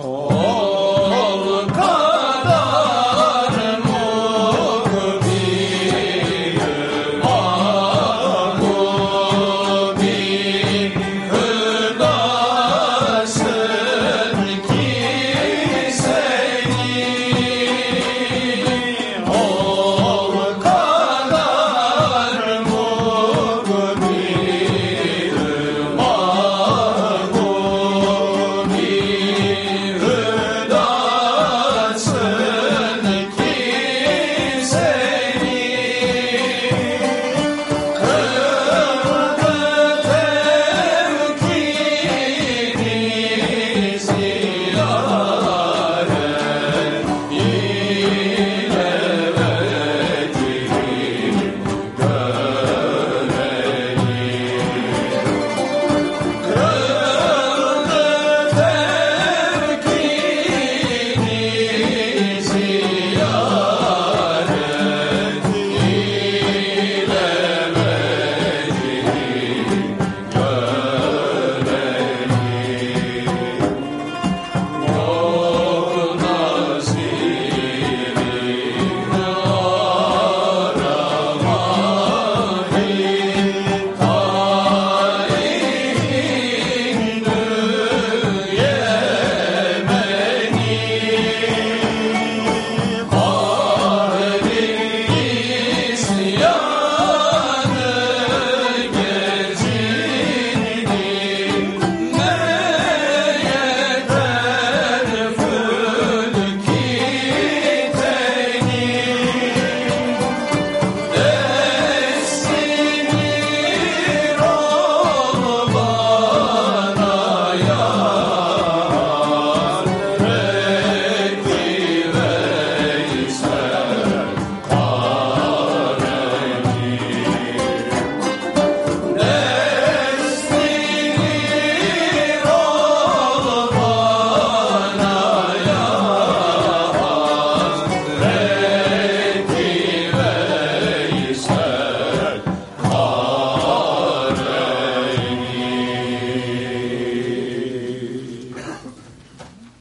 Oh.